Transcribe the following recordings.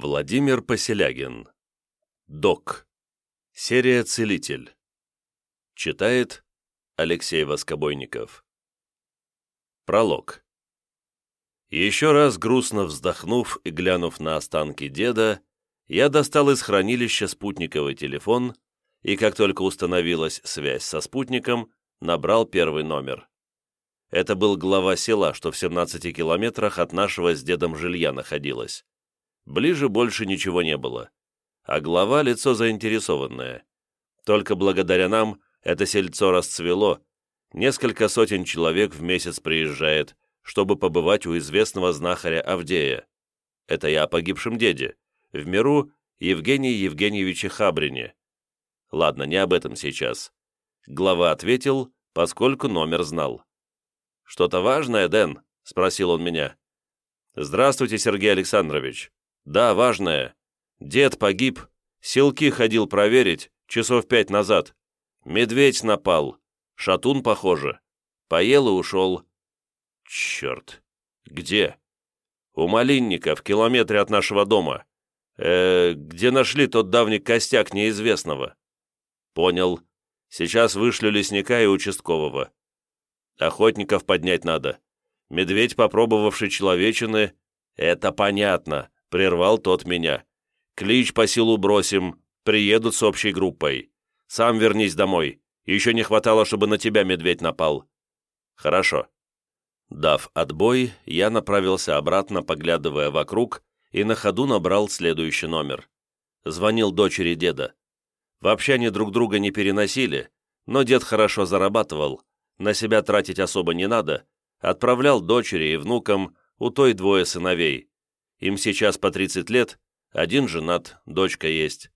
Владимир Поселягин. Док. Серия «Целитель». Читает Алексей Воскобойников. Пролог. Еще раз грустно вздохнув и глянув на останки деда, я достал из хранилища спутниковый телефон и, как только установилась связь со спутником, набрал первый номер. Это был глава села, что в 17 километрах от нашего с дедом жилья находилось. Ближе больше ничего не было. А глава — лицо заинтересованное. Только благодаря нам это сельцо расцвело. Несколько сотен человек в месяц приезжает, чтобы побывать у известного знахаря Авдея. Это я о погибшем деде. В миру Евгении Евгеньевиче Хабрине. Ладно, не об этом сейчас. Глава ответил, поскольку номер знал. «Что-то важное, Дэн?» — спросил он меня. «Здравствуйте, Сергей Александрович. «Да, важное. Дед погиб. Силки ходил проверить, часов пять назад. Медведь напал. Шатун, похоже. Поел и ушел». «Черт! Где?» «У Малинника, в километре от нашего дома. Э, где нашли тот давний костяк неизвестного?» «Понял. Сейчас вышлю лесника и участкового. Охотников поднять надо. Медведь, попробовавший человечины, это понятно. Прервал тот меня. «Клич по силу бросим. Приедут с общей группой. Сам вернись домой. Еще не хватало, чтобы на тебя медведь напал». «Хорошо». Дав отбой, я направился обратно, поглядывая вокруг, и на ходу набрал следующий номер. Звонил дочери деда. Вообще они друг друга не переносили, но дед хорошо зарабатывал, на себя тратить особо не надо, отправлял дочери и внукам, у той двое сыновей. Им сейчас по 30 лет, один женат, дочка есть.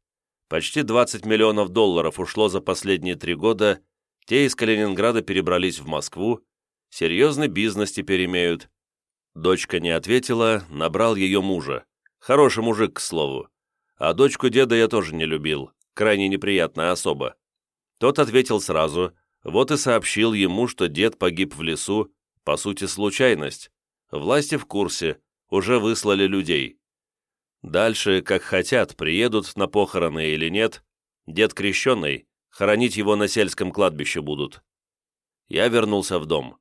Почти 20 миллионов долларов ушло за последние три года, те из Калининграда перебрались в Москву, серьезный бизнес теперь имеют. Дочка не ответила, набрал ее мужа. Хороший мужик, к слову. А дочку деда я тоже не любил, крайне неприятная особа. Тот ответил сразу, вот и сообщил ему, что дед погиб в лесу, по сути, случайность. Власти в курсе, уже выслали людей. Дальше, как хотят, приедут на похороны или нет, дед крещеный, хоронить его на сельском кладбище будут. Я вернулся в дом.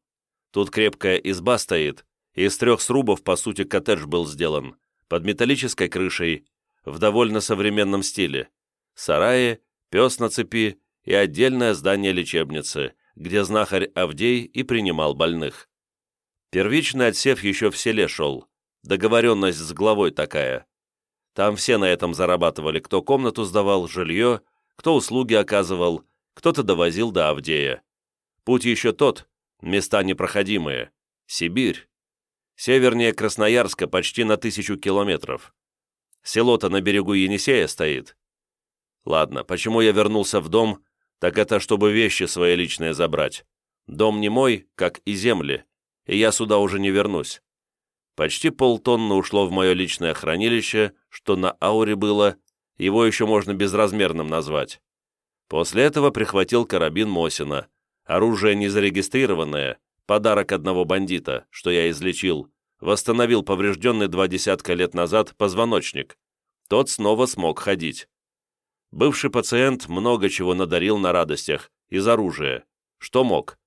Тут крепкая изба стоит, из трех срубов, по сути, коттедж был сделан, под металлической крышей, в довольно современном стиле. Сараи, пес на цепи и отдельное здание лечебницы, где знахарь Авдей и принимал больных. Первичный отсев еще в селе шел, Договоренность с главой такая. Там все на этом зарабатывали, кто комнату сдавал, жилье, кто услуги оказывал, кто-то довозил до Авдея. Путь еще тот, места непроходимые. Сибирь. Севернее Красноярска почти на тысячу километров. Село-то на берегу Енисея стоит. Ладно, почему я вернулся в дом, так это чтобы вещи свои личные забрать. Дом не мой, как и земли, и я сюда уже не вернусь. Почти полтонны ушло в мое личное хранилище, что на ауре было, его еще можно безразмерным назвать. После этого прихватил карабин Мосина, оружие незарегистрированное, подарок одного бандита, что я излечил, восстановил поврежденный два десятка лет назад позвоночник. Тот снова смог ходить. Бывший пациент много чего надарил на радостях, из оружия. Что мог?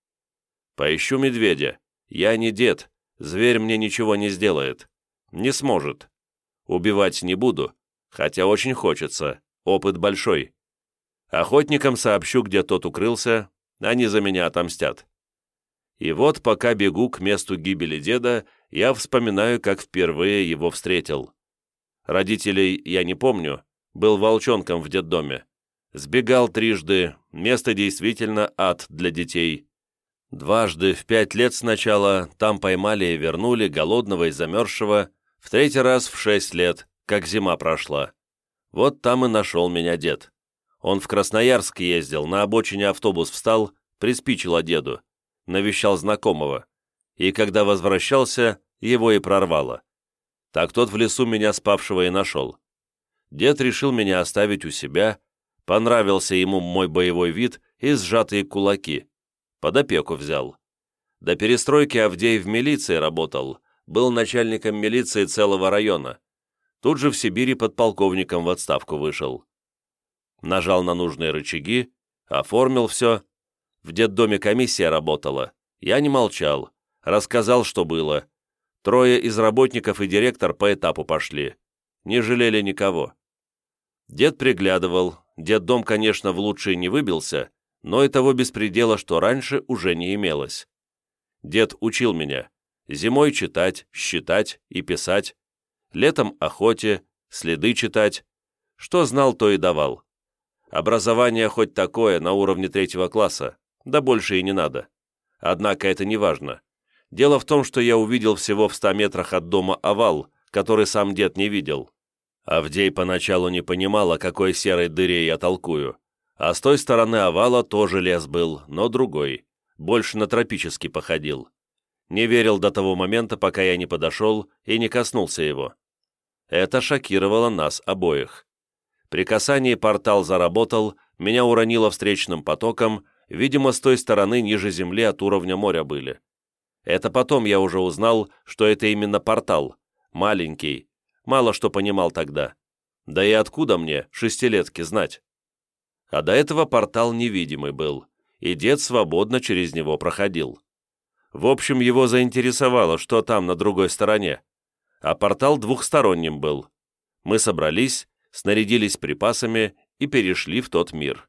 Поищу медведя. Я не дед, Зверь мне ничего не сделает. Не сможет. Убивать не буду, хотя очень хочется. Опыт большой. Охотникам сообщу, где тот укрылся, они за меня отомстят. И вот, пока бегу к месту гибели деда, я вспоминаю, как впервые его встретил. Родителей я не помню, был волчонком в детдоме. Сбегал трижды, место действительно ад для детей. Дважды в пять лет сначала там поймали и вернули голодного и замерзшего, в третий раз в шесть лет, как зима прошла. Вот там и нашел меня дед. Он в Красноярск ездил, на обочине автобус встал, приспичило деду, навещал знакомого. И когда возвращался, его и прорвало. Так тот в лесу меня спавшего и нашел. Дед решил меня оставить у себя, понравился ему мой боевой вид и сжатые кулаки под опеку взял. До перестройки Авдей в милиции работал, был начальником милиции целого района. Тут же в Сибири подполковником в отставку вышел. Нажал на нужные рычаги, оформил все. В детдоме комиссия работала. Я не молчал, рассказал, что было. Трое из работников и директор по этапу пошли. Не жалели никого. Дед приглядывал. Детдом, конечно, в лучшие не выбился, но и того беспредела, что раньше, уже не имелось. Дед учил меня. Зимой читать, считать и писать. Летом охоте, следы читать. Что знал, то и давал. Образование хоть такое, на уровне третьего класса, да больше и не надо. Однако это не важно. Дело в том, что я увидел всего в ста метрах от дома овал, который сам дед не видел. Авдей поначалу не понимал, о какой серой дыре я толкую. А с той стороны овала тоже лес был, но другой. Больше на тропический походил. Не верил до того момента, пока я не подошел и не коснулся его. Это шокировало нас обоих. При касании портал заработал, меня уронило встречным потоком, видимо, с той стороны ниже земли от уровня моря были. Это потом я уже узнал, что это именно портал, маленький, мало что понимал тогда. Да и откуда мне, шестилетки, знать? А до этого портал невидимый был, и дед свободно через него проходил. В общем, его заинтересовало, что там на другой стороне. А портал двухсторонним был. Мы собрались, снарядились припасами и перешли в тот мир.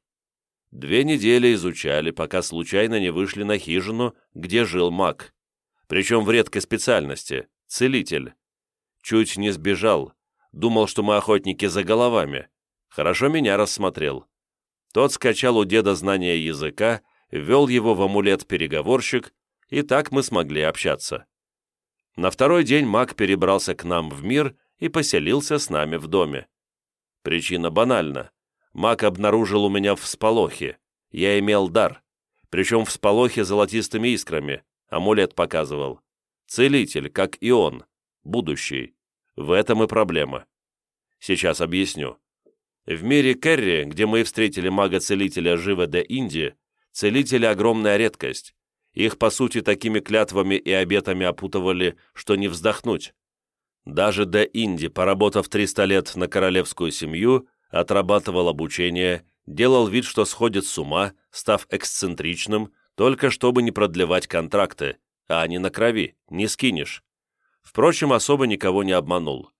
Две недели изучали, пока случайно не вышли на хижину, где жил маг. Причем в редкой специальности — целитель. Чуть не сбежал. Думал, что мы охотники за головами. Хорошо меня рассмотрел. Тот скачал у деда знания языка, ввел его в амулет-переговорщик, и так мы смогли общаться. На второй день маг перебрался к нам в мир и поселился с нами в доме. Причина банальна. Маг обнаружил у меня всполохи. Я имел дар. Причем всполохи золотистыми искрами. Амулет показывал. Целитель, как и он. Будущий. В этом и проблема. Сейчас объясню. В мире Керри, где мы встретили мага-целителя Жива де Инди, целители огромная редкость. Их, по сути, такими клятвами и обетами опутывали, что не вздохнуть. Даже Де Инди, поработав 300 лет на королевскую семью, отрабатывал обучение, делал вид, что сходит с ума, став эксцентричным, только чтобы не продлевать контракты, а не на крови, не скинешь. Впрочем, особо никого не обманул.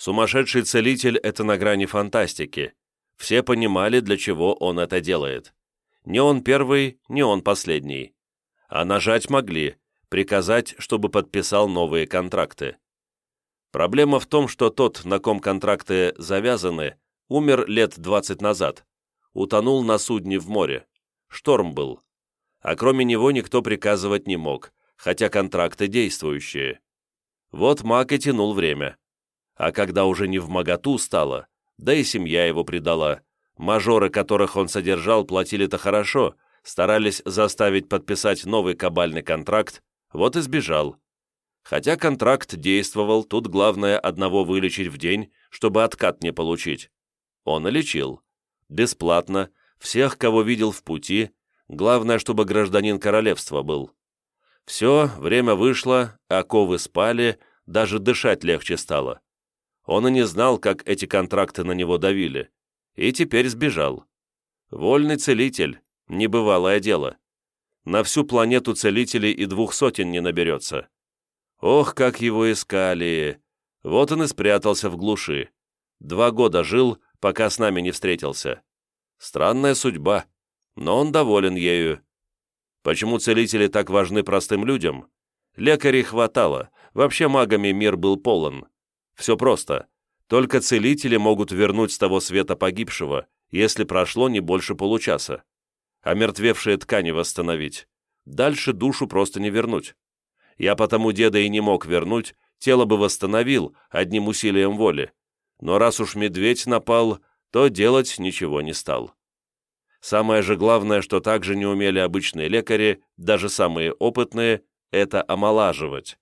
Сумасшедший целитель — это на грани фантастики. Все понимали, для чего он это делает. Не он первый, не он последний. А нажать могли, приказать, чтобы подписал новые контракты. Проблема в том, что тот, на ком контракты завязаны, умер лет 20 назад. Утонул на судне в море. Шторм был. А кроме него никто приказывать не мог, хотя контракты действующие. Вот маг и тянул время. А когда уже не в моготу стало, да и семья его предала, мажоры, которых он содержал, платили-то хорошо, старались заставить подписать новый кабальный контракт, вот и сбежал. Хотя контракт действовал, тут главное одного вылечить в день, чтобы откат не получить. Он и лечил. Бесплатно, всех, кого видел в пути, главное, чтобы гражданин королевства был. Все, время вышло, оковы спали, даже дышать легче стало. Он и не знал, как эти контракты на него давили. И теперь сбежал. Вольный целитель, небывалое дело. На всю планету целителей и двух сотен не наберется. Ох, как его искали! Вот он и спрятался в глуши. Два года жил, пока с нами не встретился. Странная судьба, но он доволен ею. Почему целители так важны простым людям? Лекарей хватало, вообще магами мир был полон. Все просто. Только целители могут вернуть с того света погибшего, если прошло не больше получаса. А мертвевшие ткани восстановить. Дальше душу просто не вернуть. Я потому деда и не мог вернуть, тело бы восстановил одним усилием воли. Но раз уж медведь напал, то делать ничего не стал. Самое же главное, что также не умели обычные лекари, даже самые опытные, это омолаживать.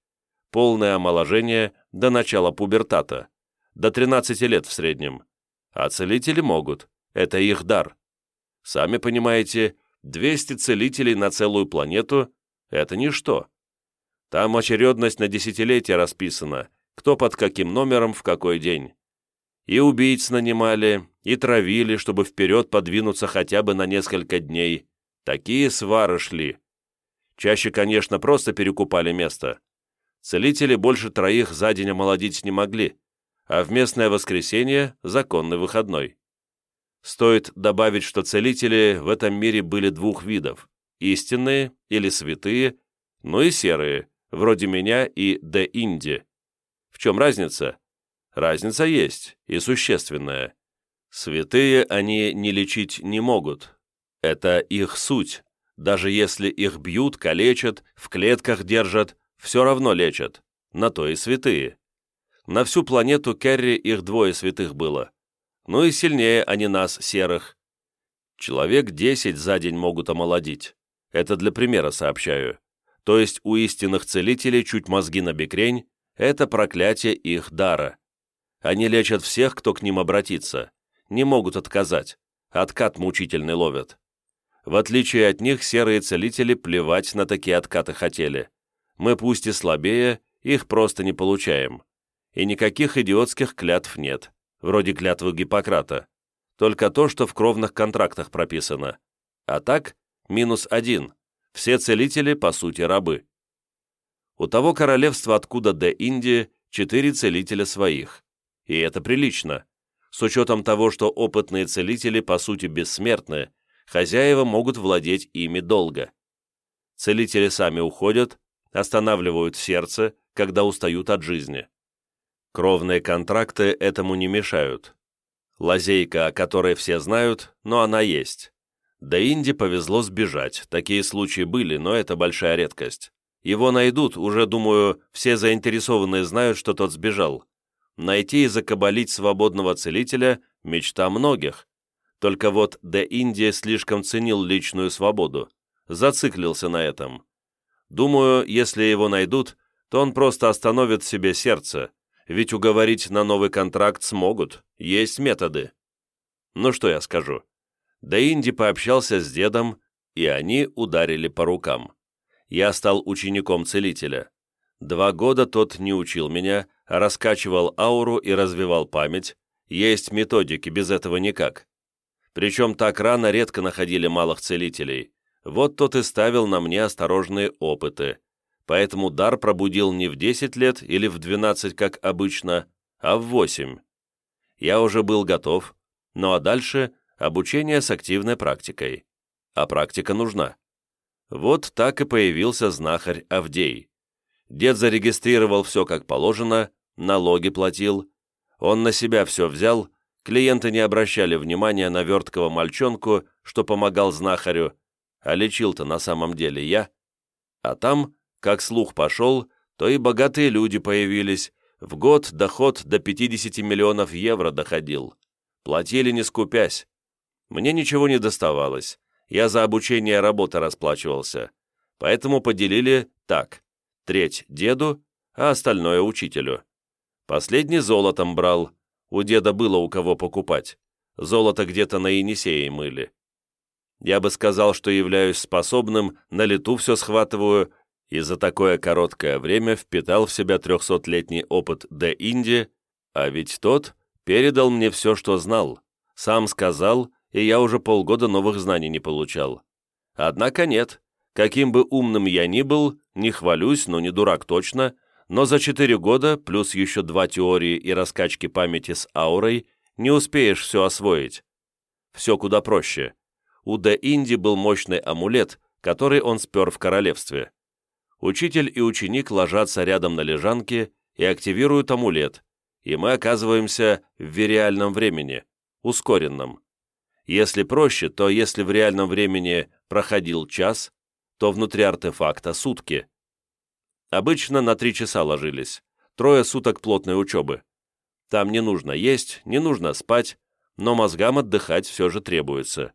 Полное омоложение до начала пубертата, до 13 лет в среднем. А целители могут, это их дар. Сами понимаете, 200 целителей на целую планету – это ничто. Там очередность на десятилетия расписана, кто под каким номером в какой день. И убийц нанимали, и травили, чтобы вперед подвинуться хотя бы на несколько дней. Такие свары шли. Чаще, конечно, просто перекупали место. Целители больше троих за день омолодить не могли, а в местное воскресенье – законный выходной. Стоит добавить, что целители в этом мире были двух видов – истинные или святые, ну и серые, вроде меня и Де Инди. В чем разница? Разница есть, и существенная. Святые они не лечить не могут. Это их суть. Даже если их бьют, калечат, в клетках держат, все равно лечат. На то и святые. На всю планету Керри их двое святых было. Ну и сильнее они нас, серых. Человек десять за день могут омолодить. Это для примера сообщаю. То есть у истинных целителей чуть мозги на бекрень – это проклятие их дара. Они лечат всех, кто к ним обратится. Не могут отказать. Откат мучительный ловят. В отличие от них, серые целители плевать на такие откаты хотели. Мы пусть и слабее, их просто не получаем. И никаких идиотских клятв нет вроде клятвы Гиппократа, только то, что в кровных контрактах прописано. А так, минус один. Все целители, по сути, рабы. У того королевства, откуда до Индии, четыре целителя своих. И это прилично. С учетом того, что опытные целители, по сути, бессмертны, хозяева могут владеть ими долго. Целители сами уходят, останавливают сердце, когда устают от жизни. Кровные контракты этому не мешают. Лазейка, о которой все знают, но она есть. До Инди повезло сбежать, такие случаи были, но это большая редкость. Его найдут, уже, думаю, все заинтересованные знают, что тот сбежал. Найти и закабалить свободного целителя – мечта многих. Только вот Де Инди слишком ценил личную свободу, зациклился на этом. Думаю, если его найдут, то он просто остановит себе сердце, ведь уговорить на новый контракт смогут, есть методы. Ну что я скажу. Да Инди пообщался с дедом, и они ударили по рукам. Я стал учеником целителя. Два года тот не учил меня, а раскачивал ауру и развивал память. Есть методики, без этого никак. Причем так рано редко находили малых целителей. Вот тот и ставил на мне осторожные опыты поэтому дар пробудил не в 10 лет или в 12, как обычно, а в 8. Я уже был готов, ну а дальше обучение с активной практикой. А практика нужна. Вот так и появился знахарь Авдей. Дед зарегистрировал все как положено, налоги платил. Он на себя все взял, клиенты не обращали внимания на верткого мальчонку, что помогал знахарю, а лечил-то на самом деле я. А там как слух пошел, то и богатые люди появились. В год доход до 50 миллионов евро доходил. Платили не скупясь. Мне ничего не доставалось. Я за обучение работы расплачивался. Поэтому поделили так. Треть деду, а остальное учителю. Последний золотом брал. У деда было у кого покупать. Золото где-то на Енисее мыли. Я бы сказал, что являюсь способным, на лету все схватываю, и за такое короткое время впитал в себя трехсотлетний опыт Де Инди, а ведь тот передал мне все, что знал, сам сказал, и я уже полгода новых знаний не получал. Однако нет, каким бы умным я ни был, не хвалюсь, но не дурак точно, но за четыре года, плюс еще два теории и раскачки памяти с аурой, не успеешь все освоить. Все куда проще. У Де Инди был мощный амулет, который он спер в королевстве. Учитель и ученик ложатся рядом на лежанке и активируют амулет, и мы оказываемся в реальном времени, ускоренном. Если проще, то если в реальном времени проходил час, то внутри артефакта сутки. Обычно на три часа ложились, трое суток плотной учебы. Там не нужно есть, не нужно спать, но мозгам отдыхать все же требуется.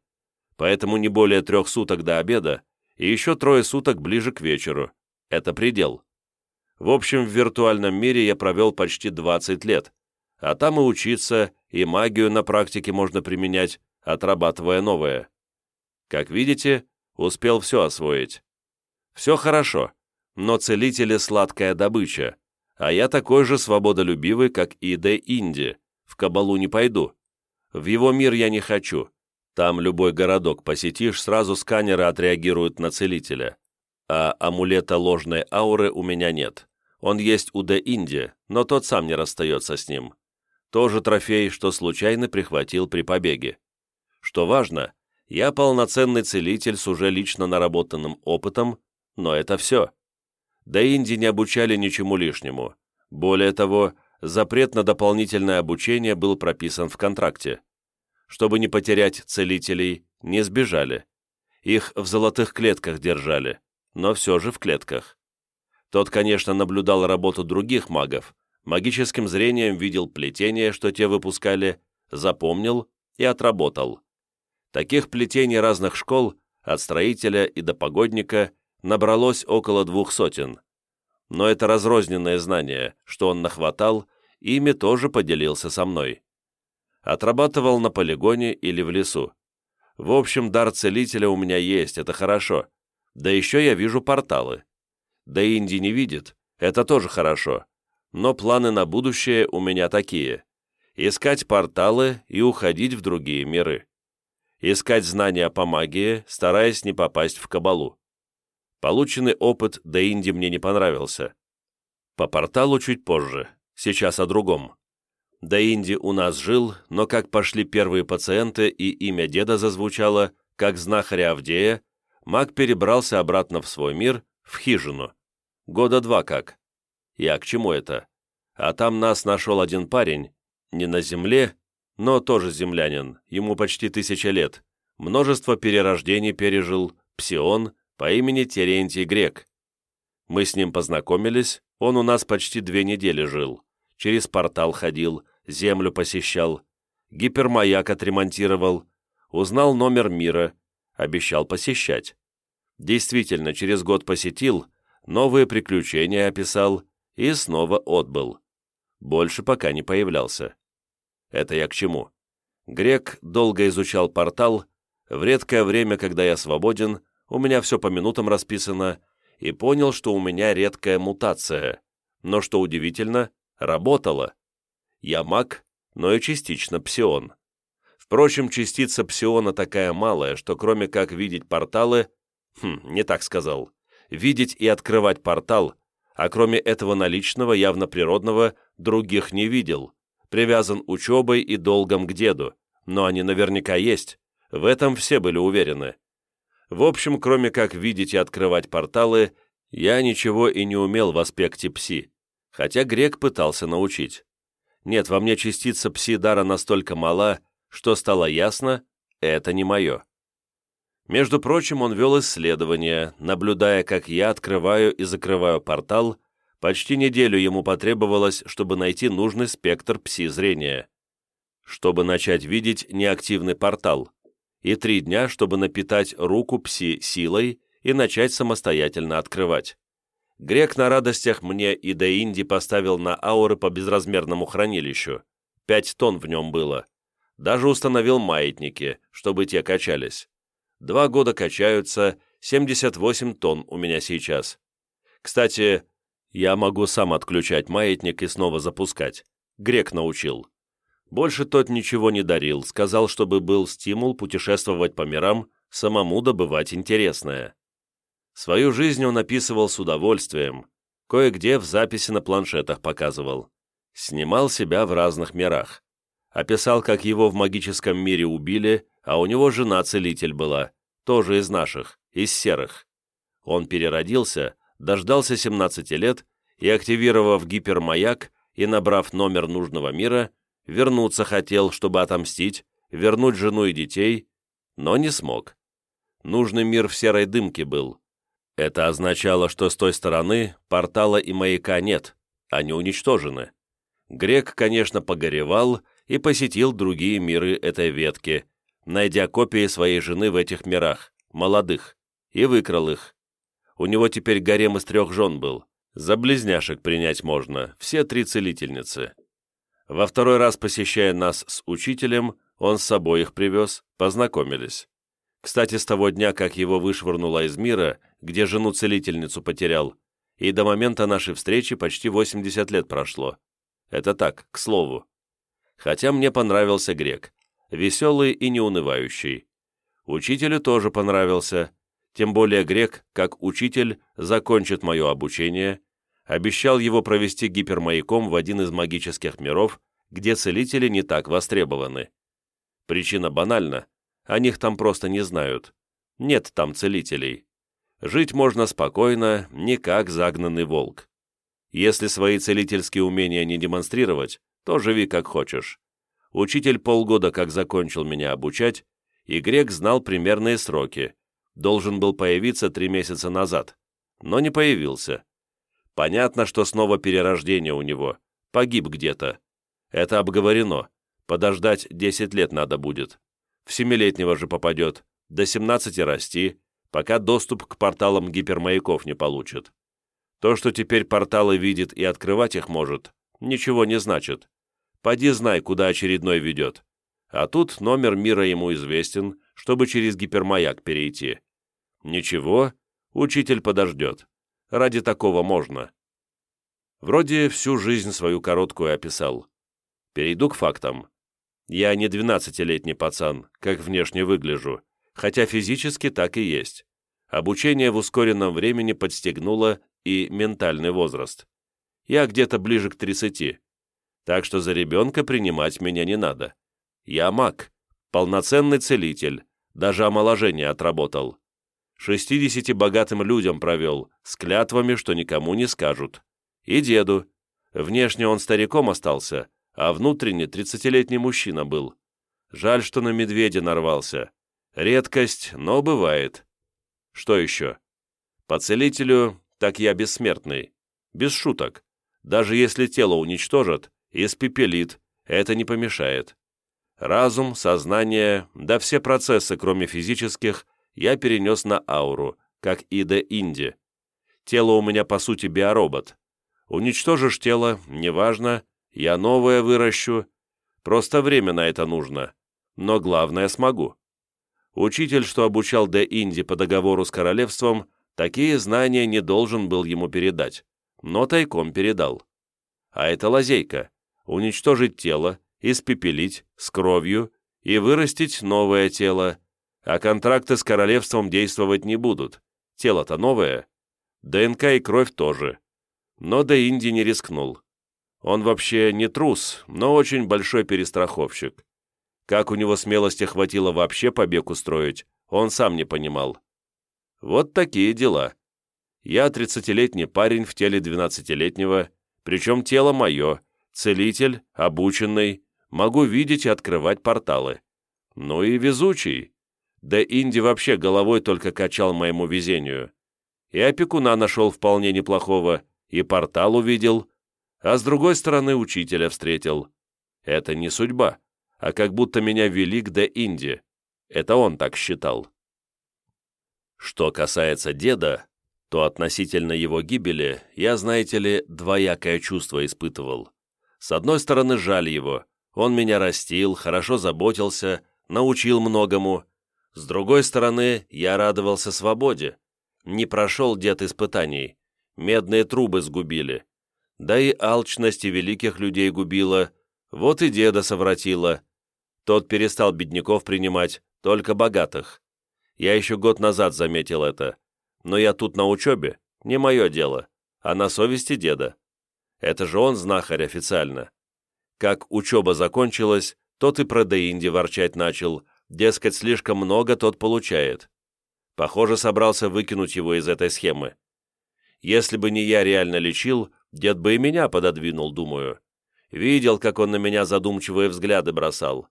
Поэтому не более трех суток до обеда и еще трое суток ближе к вечеру. Это предел. В общем, в виртуальном мире я провел почти 20 лет, а там и учиться, и магию на практике можно применять, отрабатывая новое. Как видите, успел все освоить. Все хорошо, но целители сладкая добыча, а я такой же свободолюбивый, как и Де Инди, в Кабалу не пойду. В его мир я не хочу. Там любой городок посетишь, сразу сканеры отреагируют на целителя. А амулета ложной ауры у меня нет. Он есть у Де Инди, но тот сам не расстается с ним. Тоже трофей, что случайно прихватил при побеге. Что важно, я полноценный целитель с уже лично наработанным опытом, но это все. Де Инди не обучали ничему лишнему. Более того, запрет на дополнительное обучение был прописан в контракте. Чтобы не потерять целителей, не сбежали. Их в золотых клетках держали, но все же в клетках. Тот, конечно, наблюдал работу других магов, магическим зрением видел плетения, что те выпускали, запомнил и отработал. Таких плетений разных школ, от строителя и до погодника, набралось около двух сотен. Но это разрозненное знание, что он нахватал, ими тоже поделился со мной. Отрабатывал на полигоне или в лесу. В общем, дар целителя у меня есть, это хорошо. Да еще я вижу порталы. Да Инди не видит, это тоже хорошо. Но планы на будущее у меня такие. Искать порталы и уходить в другие миры. Искать знания по магии, стараясь не попасть в кабалу. Полученный опыт до Инди мне не понравился. По порталу чуть позже, сейчас о другом. До Инди у нас жил, но как пошли первые пациенты и имя деда зазвучало, как знахаря Авдея, маг перебрался обратно в свой мир, в хижину. Года два как. Я к чему это? А там нас нашел один парень, не на земле, но тоже землянин, ему почти тысяча лет. Множество перерождений пережил, псион, по имени Терентий Грек. Мы с ним познакомились, он у нас почти две недели жил. Через портал ходил, землю посещал, гипермаяк отремонтировал, узнал номер мира, обещал посещать. Действительно, через год посетил, новые приключения описал и снова отбыл. Больше пока не появлялся. Это я к чему? Грек долго изучал портал, в редкое время, когда я свободен, у меня все по минутам расписано, и понял, что у меня редкая мутация, но, что удивительно, работала. Я маг, но и частично псион. Впрочем, частица псиона такая малая, что кроме как видеть порталы, хм, не так сказал, видеть и открывать портал, а кроме этого наличного, явно природного, других не видел, привязан учебой и долгом к деду, но они наверняка есть, в этом все были уверены. В общем, кроме как видеть и открывать порталы, я ничего и не умел в аспекте пси, хотя грек пытался научить. Нет, во мне частица пси-дара настолько мала, что стало ясно, это не мое. Между прочим, он вел исследования, наблюдая, как я открываю и закрываю портал, почти неделю ему потребовалось, чтобы найти нужный спектр пси-зрения. Чтобы начать видеть неактивный портал, и три дня, чтобы напитать руку пси-силой и начать самостоятельно открывать. Грек на радостях мне и до Инди поставил на ауры по безразмерному хранилищу. Пять тонн в нем было. Даже установил маятники, чтобы те качались. Два года качаются, 78 тонн у меня сейчас. Кстати, я могу сам отключать маятник и снова запускать. Грек научил. Больше тот ничего не дарил, сказал, чтобы был стимул путешествовать по мирам, самому добывать интересное. Свою жизнь он описывал с удовольствием, кое-где в записи на планшетах показывал. Снимал себя в разных мирах. Описал, как его в магическом мире убили, а у него жена-целитель была, тоже из наших, из серых. Он переродился, дождался 17 лет и, активировав гипермаяк и набрав номер нужного мира, вернуться хотел, чтобы отомстить, вернуть жену и детей, но не смог. Нужный мир в серой дымке был, это означало, что с той стороны портала и маяка нет, они уничтожены. Грек, конечно, погоревал и посетил другие миры этой ветки, найдя копии своей жены в этих мирах, молодых, и выкрал их. У него теперь гарем из трех жен был. За близняшек принять можно, все три целительницы. Во второй раз, посещая нас с учителем, он с собой их привез, познакомились. Кстати, с того дня, как его вышвырнуло из мира, где жену-целительницу потерял, и до момента нашей встречи почти 80 лет прошло. Это так, к слову. Хотя мне понравился грек, веселый и неунывающий. Учителю тоже понравился, тем более грек, как учитель, закончит мое обучение, обещал его провести гипермаяком в один из магических миров, где целители не так востребованы. Причина банальна, о них там просто не знают. Нет там целителей. Жить можно спокойно, не как загнанный волк. Если свои целительские умения не демонстрировать, то живи как хочешь. Учитель полгода как закончил меня обучать, и грек знал примерные сроки. Должен был появиться три месяца назад, но не появился. Понятно, что снова перерождение у него. Погиб где-то. Это обговорено. Подождать 10 лет надо будет. В семилетнего же попадет. До 17 расти, пока доступ к порталам гипермаяков не получит. То, что теперь порталы видит и открывать их может, ничего не значит. Поди знай, куда очередной ведет. А тут номер мира ему известен, чтобы через гипермаяк перейти. Ничего, учитель подождет. Ради такого можно. Вроде всю жизнь свою короткую описал. Перейду к фактам. Я не двенадцатилетний пацан, как внешне выгляжу, хотя физически так и есть. Обучение в ускоренном времени подстегнуло и ментальный возраст. Я где-то ближе к 30. Так что за ребенка принимать меня не надо. Я маг, полноценный целитель, даже омоложение отработал. 60 богатым людям провел, с клятвами, что никому не скажут. И деду. Внешне он стариком остался, а внутренне тридцатилетний мужчина был. Жаль, что на медведя нарвался. Редкость, но бывает. Что еще? По целителю, так я бессмертный. Без шуток. Даже если тело уничтожат, испепелит, это не помешает. Разум, сознание, да все процессы, кроме физических, я перенес на ауру, как и до Инди. Тело у меня, по сути, биоробот. Уничтожишь тело, неважно, я новое выращу. Просто время на это нужно. Но главное смогу. Учитель, что обучал Де Инди по договору с королевством, такие знания не должен был ему передать, но тайком передал. А это лазейка — уничтожить тело, испепелить с кровью и вырастить новое тело, а контракты с королевством действовать не будут. Тело-то новое. ДНК и кровь тоже. Но до Инди не рискнул. Он вообще не трус, но очень большой перестраховщик. Как у него смелости хватило вообще побег устроить, он сам не понимал. Вот такие дела. Я тридцатилетний парень в теле двенадцатилетнего, причем тело мое, целитель, обученный, могу видеть и открывать порталы. Ну и везучий. Да Инди вообще головой только качал моему везению. И опекуна нашел вполне неплохого, и портал увидел, а с другой стороны учителя встретил. Это не судьба, а как будто меня вели к Де Инди. Это он так считал. Что касается деда, то относительно его гибели я, знаете ли, двоякое чувство испытывал. С одной стороны, жаль его. Он меня растил, хорошо заботился, научил многому, с другой стороны, я радовался свободе. Не прошел дед испытаний. Медные трубы сгубили. Да и алчность и великих людей губила. Вот и деда совратила. Тот перестал бедняков принимать, только богатых. Я еще год назад заметил это. Но я тут на учебе, не мое дело, а на совести деда. Это же он знахарь официально. Как учеба закончилась, тот и про Деинди ворчать начал, Дескать, слишком много тот получает. Похоже, собрался выкинуть его из этой схемы. Если бы не я реально лечил, дед бы и меня пододвинул, думаю. Видел, как он на меня задумчивые взгляды бросал.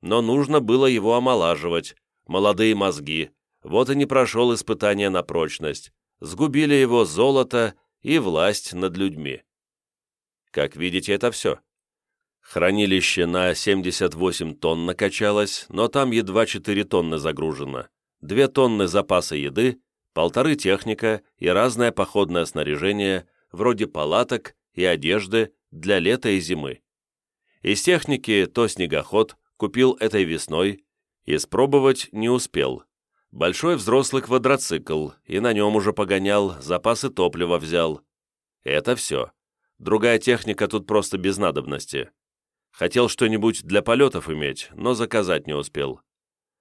Но нужно было его омолаживать. Молодые мозги. Вот и не прошел испытание на прочность. Сгубили его золото и власть над людьми. Как видите, это все. Хранилище на 78 тонн накачалось, но там едва 4 тонны загружено. 2 тонны запаса еды, полторы техника и разное походное снаряжение, вроде палаток и одежды для лета и зимы. Из техники то снегоход купил этой весной, испробовать не успел. Большой взрослый квадроцикл, и на нем уже погонял, запасы топлива взял. Это все. Другая техника тут просто без надобности. Хотел что-нибудь для полетов иметь, но заказать не успел.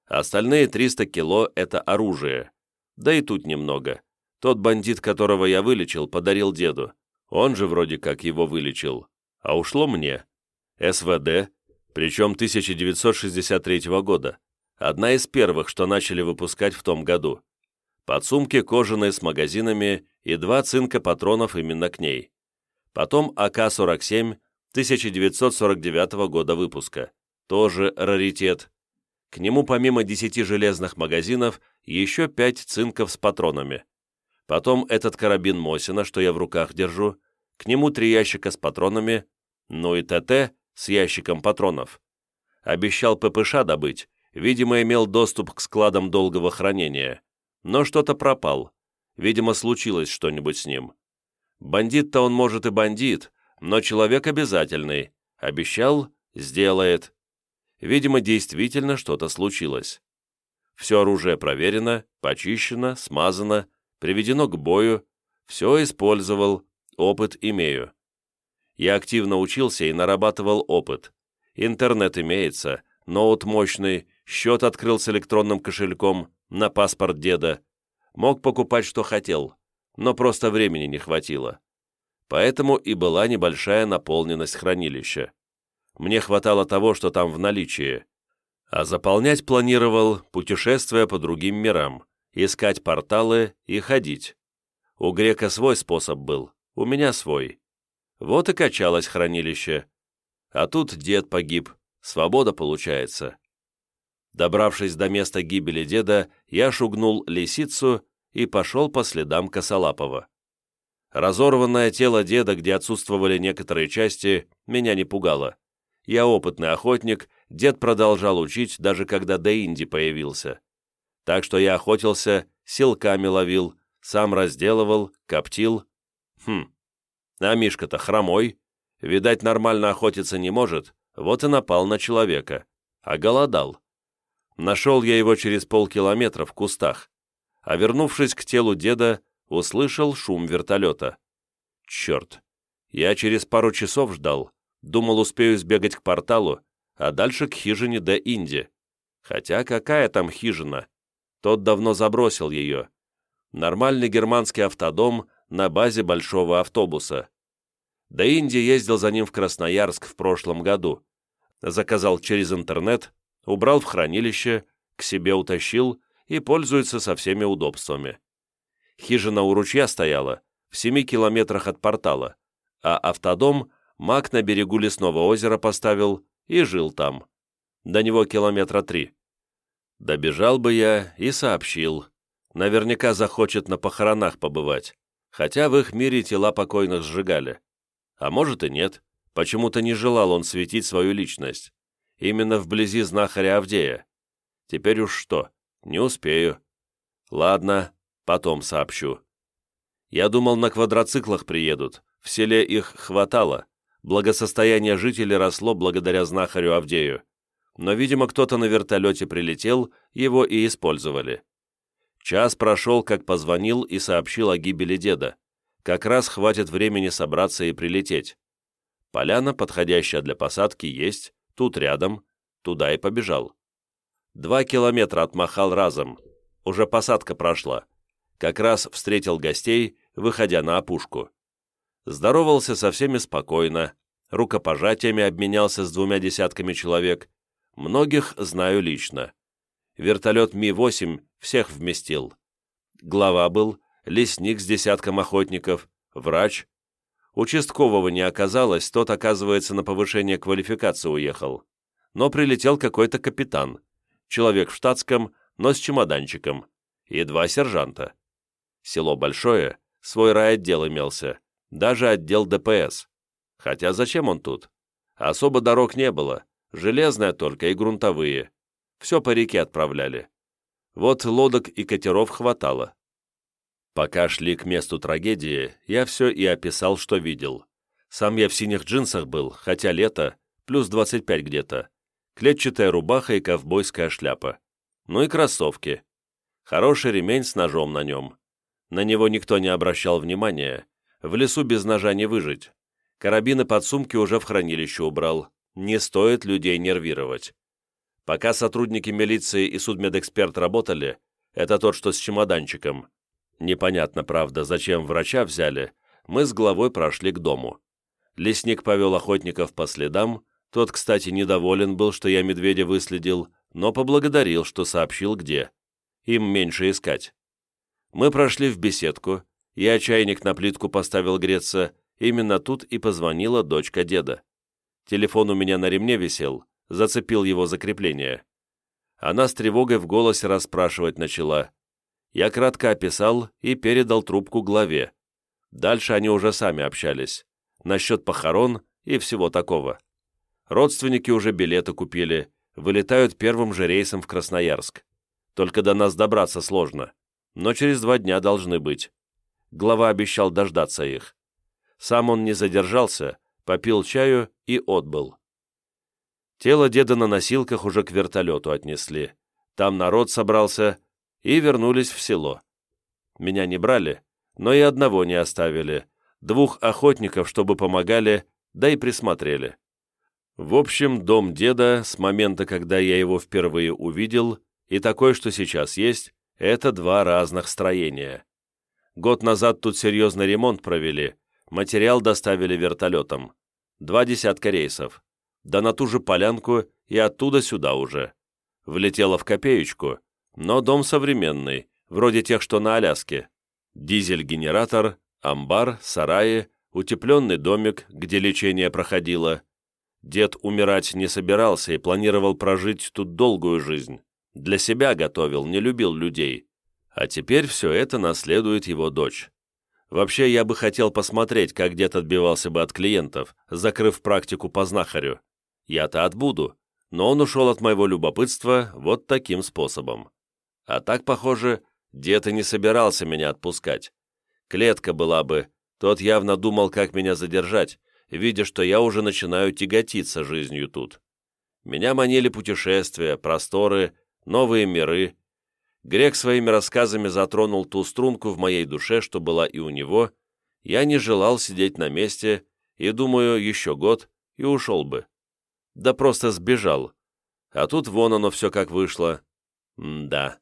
Остальные 300 кило — это оружие. Да и тут немного. Тот бандит, которого я вылечил, подарил деду. Он же вроде как его вылечил. А ушло мне. СВД, причем 1963 года. Одна из первых, что начали выпускать в том году. Подсумки кожаные с магазинами и два цинка патронов именно к ней. Потом АК-47 1949 года выпуска. Тоже раритет. К нему помимо 10 железных магазинов еще 5 цинков с патронами. Потом этот карабин Мосина, что я в руках держу, к нему три ящика с патронами, ну и ТТ с ящиком патронов. Обещал ППШ добыть, видимо, имел доступ к складам долгого хранения, но что-то пропал. Видимо, случилось что-нибудь с ним. Бандит-то он, может, и бандит, но человек обязательный. Обещал – сделает. Видимо, действительно что-то случилось. Все оружие проверено, почищено, смазано, приведено к бою, все использовал, опыт имею. Я активно учился и нарабатывал опыт. Интернет имеется, ноут мощный, счет открыл с электронным кошельком на паспорт деда. Мог покупать, что хотел, но просто времени не хватило. Поэтому и была небольшая наполненность хранилища. Мне хватало того, что там в наличии. А заполнять планировал, путешествуя по другим мирам, искать порталы и ходить. У грека свой способ был, у меня свой. Вот и качалось хранилище. А тут дед погиб, свобода получается. Добравшись до места гибели деда, я шугнул лисицу и пошел по следам Косолапова. Разорванное тело деда, где отсутствовали некоторые части, меня не пугало. Я опытный охотник, дед продолжал учить, даже когда Деинди появился. Так что я охотился, силками ловил, сам разделывал, коптил. Хм, а Мишка-то хромой. Видать, нормально охотиться не может, вот и напал на человека. А голодал. Нашел я его через полкилометра в кустах, а вернувшись к телу деда, услышал шум вертолета. Черт! Я через пару часов ждал, думал, успею сбегать к порталу, а дальше к хижине до Инди. Хотя какая там хижина? Тот давно забросил ее. Нормальный германский автодом на базе большого автобуса. До Инди ездил за ним в Красноярск в прошлом году. Заказал через интернет, убрал в хранилище, к себе утащил и пользуется со всеми удобствами. Хижина у ручья стояла, в семи километрах от портала, а автодом маг на берегу лесного озера поставил и жил там. До него километра три. Добежал бы я и сообщил. Наверняка захочет на похоронах побывать, хотя в их мире тела покойных сжигали. А может и нет, почему-то не желал он светить свою личность именно вблизи знахаря Авдея. Теперь уж что, не успею. Ладно, потом сообщу. Я думал, на квадроциклах приедут, в селе их хватало, благосостояние жителей росло благодаря знахарю Авдею. Но, видимо, кто-то на вертолете прилетел, его и использовали. Час прошел, как позвонил и сообщил о гибели деда. Как раз хватит времени собраться и прилететь. Поляна, подходящая для посадки, есть, Тут рядом, туда и побежал. Два километра отмахал разом. Уже посадка прошла. Как раз встретил гостей, выходя на опушку. Здоровался со всеми спокойно, рукопожатиями обменялся с двумя десятками человек. Многих знаю лично. Вертолет Ми-8 всех вместил. Глава был, лесник с десятком охотников, врач, Участкового не оказалось, тот, оказывается, на повышение квалификации уехал. Но прилетел какой-то капитан. Человек в штатском, но с чемоданчиком. И два сержанта. Село большое, свой райотдел имелся. Даже отдел ДПС. Хотя зачем он тут? Особо дорог не было. Железная только и грунтовые. Все по реке отправляли. Вот лодок и катеров хватало. Пока шли к месту трагедии, я все и описал, что видел. Сам я в синих джинсах был, хотя лето, плюс 25 где-то. Клетчатая рубаха и ковбойская шляпа. Ну и кроссовки. Хороший ремень с ножом на нем. На него никто не обращал внимания. В лесу без ножа не выжить. Карабины под сумки уже в хранилище убрал. Не стоит людей нервировать. Пока сотрудники милиции и судмедэксперт работали, это тот, что с чемоданчиком, непонятно, правда, зачем врача взяли, мы с головой прошли к дому. Лесник повел охотников по следам, тот, кстати, недоволен был, что я медведя выследил, но поблагодарил, что сообщил где. Им меньше искать. Мы прошли в беседку, я чайник на плитку поставил греться, именно тут и позвонила дочка деда. Телефон у меня на ремне висел, зацепил его закрепление. Она с тревогой в голосе расспрашивать начала. Я кратко описал и передал трубку главе. Дальше они уже сами общались. Насчет похорон и всего такого. Родственники уже билеты купили, вылетают первым же рейсом в Красноярск. Только до нас добраться сложно, но через два дня должны быть. Глава обещал дождаться их. Сам он не задержался, попил чаю и отбыл. Тело деда на носилках уже к вертолету отнесли. Там народ собрался и вернулись в село. Меня не брали, но и одного не оставили. Двух охотников, чтобы помогали, да и присмотрели. В общем, дом деда, с момента, когда я его впервые увидел, и такой, что сейчас есть, это два разных строения. Год назад тут серьезный ремонт провели, материал доставили вертолетом. Два десятка рейсов да на ту же полянку и оттуда сюда уже. Влетела в копеечку, но дом современный, вроде тех, что на Аляске. Дизель-генератор, амбар, сараи, утепленный домик, где лечение проходило. Дед умирать не собирался и планировал прожить тут долгую жизнь. Для себя готовил, не любил людей. А теперь все это наследует его дочь. Вообще, я бы хотел посмотреть, как дед отбивался бы от клиентов, закрыв практику по знахарю. Я-то отбуду, но он ушел от моего любопытства вот таким способом. А так, похоже, дед и не собирался меня отпускать. Клетка была бы, тот явно думал, как меня задержать, видя, что я уже начинаю тяготиться жизнью тут. Меня манили путешествия, просторы, новые миры. Грек своими рассказами затронул ту струнку в моей душе, что была и у него. Я не желал сидеть на месте, и, думаю, еще год, и ушел бы да просто сбежал. А тут вон оно все как вышло. М да.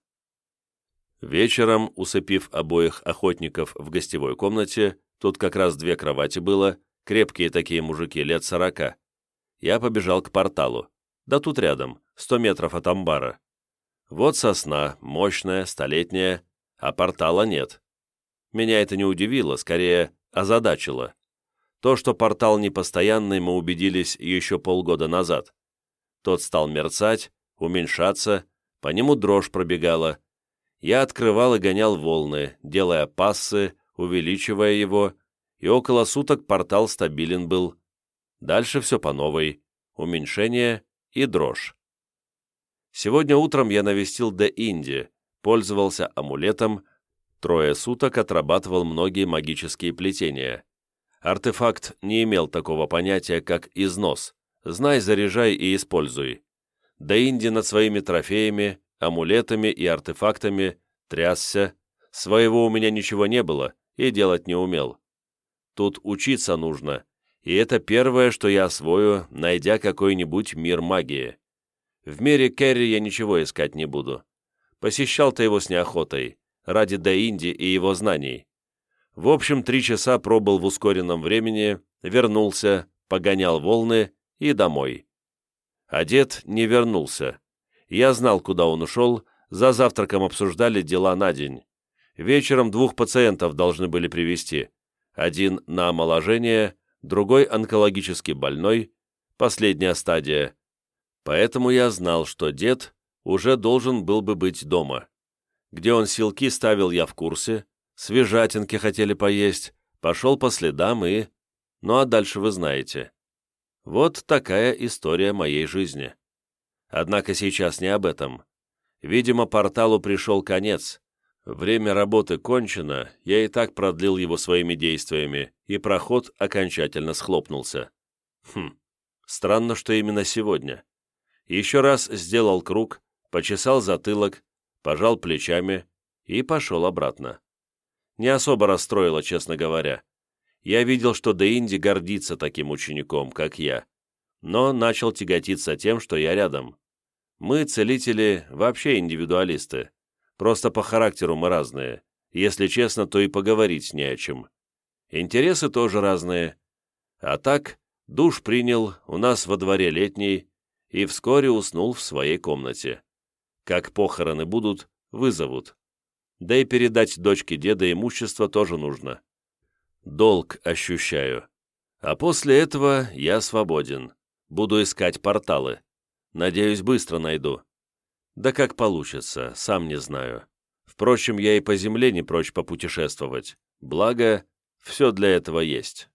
Вечером, усыпив обоих охотников в гостевой комнате, тут как раз две кровати было, крепкие такие мужики лет сорока, я побежал к порталу. Да тут рядом, сто метров от амбара. Вот сосна, мощная, столетняя, а портала нет. Меня это не удивило, скорее озадачило. То, что портал непостоянный, мы убедились еще полгода назад. Тот стал мерцать, уменьшаться, по нему дрожь пробегала. Я открывал и гонял волны, делая пассы, увеличивая его, и около суток портал стабилен был. Дальше все по новой, уменьшение и дрожь. Сегодня утром я навестил Де Инди, пользовался амулетом, трое суток отрабатывал многие магические плетения. Артефакт не имел такого понятия, как износ. Знай, заряжай и используй. Да Инди над своими трофеями, амулетами и артефактами трясся. Своего у меня ничего не было и делать не умел. Тут учиться нужно, и это первое, что я освою, найдя какой-нибудь мир магии. В мире Керри я ничего искать не буду. Посещал-то его с неохотой, ради Даинди и его знаний. В общем, три часа пробыл в ускоренном времени, вернулся, погонял волны и домой. А дед не вернулся. Я знал, куда он ушел, за завтраком обсуждали дела на день. Вечером двух пациентов должны были привести. Один на омоложение, другой онкологически больной, последняя стадия. Поэтому я знал, что дед уже должен был бы быть дома. Где он силки ставил, я в курсе, свежатинки хотели поесть, пошел по следам и... Ну а дальше вы знаете. Вот такая история моей жизни. Однако сейчас не об этом. Видимо, порталу пришел конец. Время работы кончено, я и так продлил его своими действиями, и проход окончательно схлопнулся. Хм, странно, что именно сегодня. Еще раз сделал круг, почесал затылок, пожал плечами и пошел обратно не особо расстроило, честно говоря. Я видел, что Деинди гордится таким учеником, как я. но начал тяготиться тем, что я рядом. Мы, целители, вообще индивидуалисты. Просто по характеру мы разные. Если честно, то и поговорить не о чем. Интересы тоже разные. А так, душ принял, у нас во дворе летний, и вскоре уснул в своей комнате. Как похороны будут, вызовут. Да и передать дочке деда имущество тоже нужно. Долг ощущаю. А после этого я свободен. Буду искать порталы. Надеюсь, быстро найду. Да как получится, сам не знаю. Впрочем, я и по земле не прочь попутешествовать. Благо, все для этого есть.